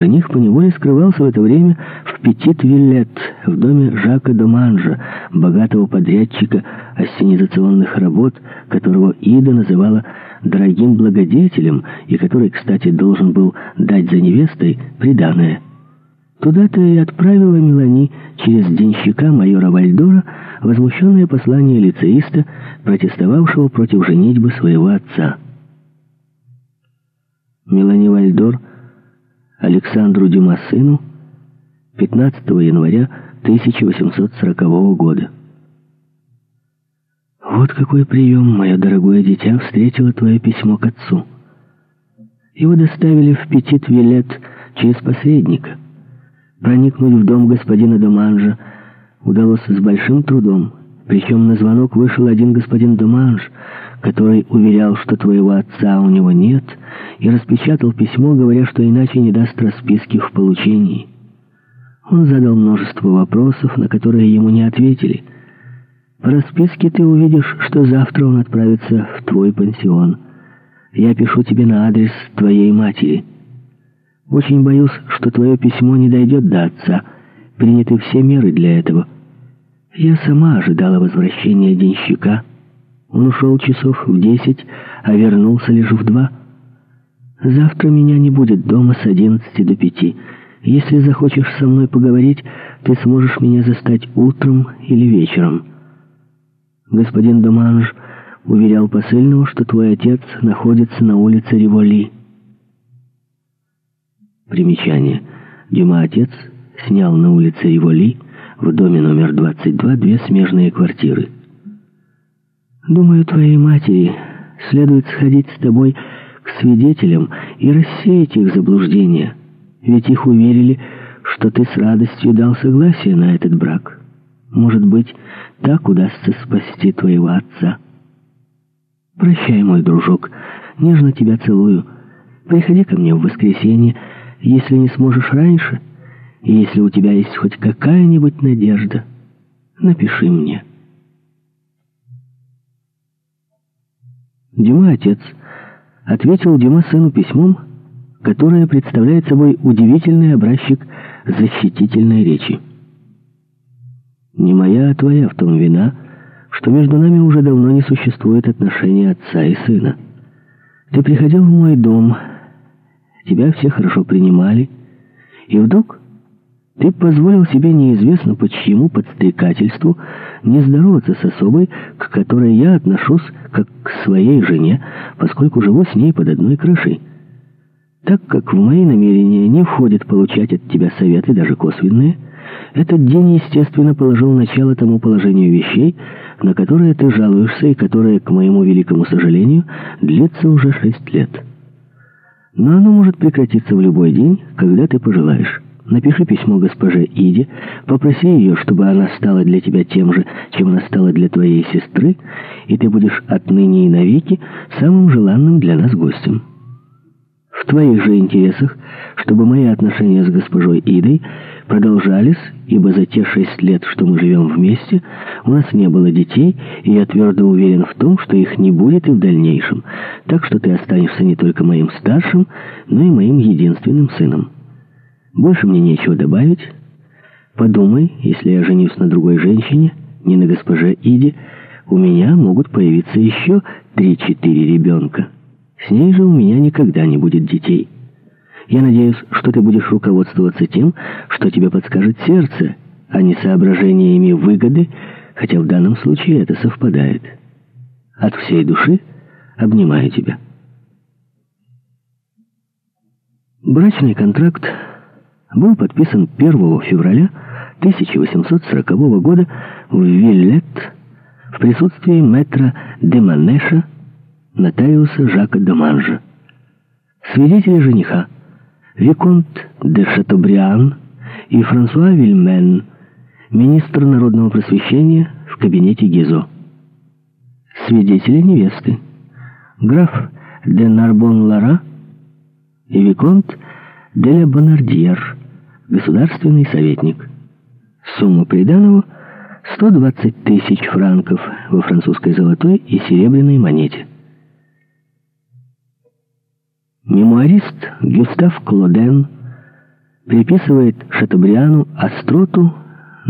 Жених поневоле скрывался в это время в Петит-Виллет, в доме Жака Доманжа, богатого подрядчика ассенизационных работ, которого Ида называла «дорогим благодетелем» и который, кстати, должен был дать за невестой приданое. Туда-то и отправила Мелани через денщика майора Вальдора возмущенное послание лицеиста, протестовавшего против женитьбы своего отца. Мелани Вальдор – Александру Дюма сыну 15 января 1840 года. Вот какой прием, мое дорогое дитя, встретило твое письмо к отцу. Его доставили в Петит-Вилет через посредника. Проникнуть в дом господина Доманжа удалось с большим трудом. Причем на звонок вышел один господин Доманж, который уверял, что твоего отца у него нет, и распечатал письмо, говоря, что иначе не даст расписки в получении. Он задал множество вопросов, на которые ему не ответили. По расписке ты увидишь, что завтра он отправится в твой пансион. Я пишу тебе на адрес твоей матери. Очень боюсь, что твое письмо не дойдет до отца. Приняты все меры для этого. Я сама ожидала возвращения денщика. Он ушел часов в десять, а вернулся лишь в два. Завтра меня не будет дома с одиннадцати до пяти. Если захочешь со мной поговорить, ты сможешь меня застать утром или вечером. Господин Доманж уверял посыльного, что твой отец находится на улице Револи. Примечание. Дюма отец снял на улице Револи в доме номер 22 две смежные квартиры. Думаю, твоей матери следует сходить с тобой к свидетелям и рассеять их заблуждения, ведь их уверили, что ты с радостью дал согласие на этот брак. Может быть, так удастся спасти твоего отца. Прощай, мой дружок, нежно тебя целую. Приходи ко мне в воскресенье, если не сможешь раньше, и если у тебя есть хоть какая-нибудь надежда, напиши мне. Дима отец ответил Дима сыну письмом, которое представляет собой удивительный образчик защитительной речи. «Не моя, а твоя в том вина, что между нами уже давно не существует отношения отца и сына. Ты приходил в мой дом, тебя все хорошо принимали, и вдруг ты позволил себе неизвестно по чьему подстрекательству не здороваться с особой, к которой я отношусь как к своей жене, поскольку живу с ней под одной крышей. Так как в мои намерения не входит получать от тебя советы, даже косвенные, этот день, естественно, положил начало тому положению вещей, на которое ты жалуешься и которое, к моему великому сожалению, длится уже шесть лет. Но оно может прекратиться в любой день, когда ты пожелаешь. Напиши письмо госпоже Иде, попроси ее, чтобы она стала для тебя тем же, чем она стала для твоей сестры, и ты будешь отныне и навеки самым желанным для нас гостем. В твоих же интересах, чтобы мои отношения с госпожой Идой продолжались, ибо за те шесть лет, что мы живем вместе, у нас не было детей, и я твердо уверен в том, что их не будет и в дальнейшем, так что ты останешься не только моим старшим, но и моим единственным сыном». Больше мне нечего добавить. Подумай, если я женюсь на другой женщине, не на госпоже Иде, у меня могут появиться еще три-четыре ребенка. С ней же у меня никогда не будет детей. Я надеюсь, что ты будешь руководствоваться тем, что тебе подскажет сердце, а не соображениями выгоды, хотя в данном случае это совпадает. От всей души обнимаю тебя. Брачный контракт был подписан 1 февраля 1840 года в Виллет в присутствии мэтра де Манеша, нотариуса Жака де Манжа. Свидетели жениха Виконт де Шатобриан и Франсуа Вильмен, министр народного просвещения в кабинете Гизо. Свидетели невесты граф де Нарбон-Лара и Виконт де Бонардьер, государственный советник. Сумма приданого — 120 тысяч франков во французской золотой и серебряной монете. Мемуарист Гюстав Клоден приписывает Шатобриану остроту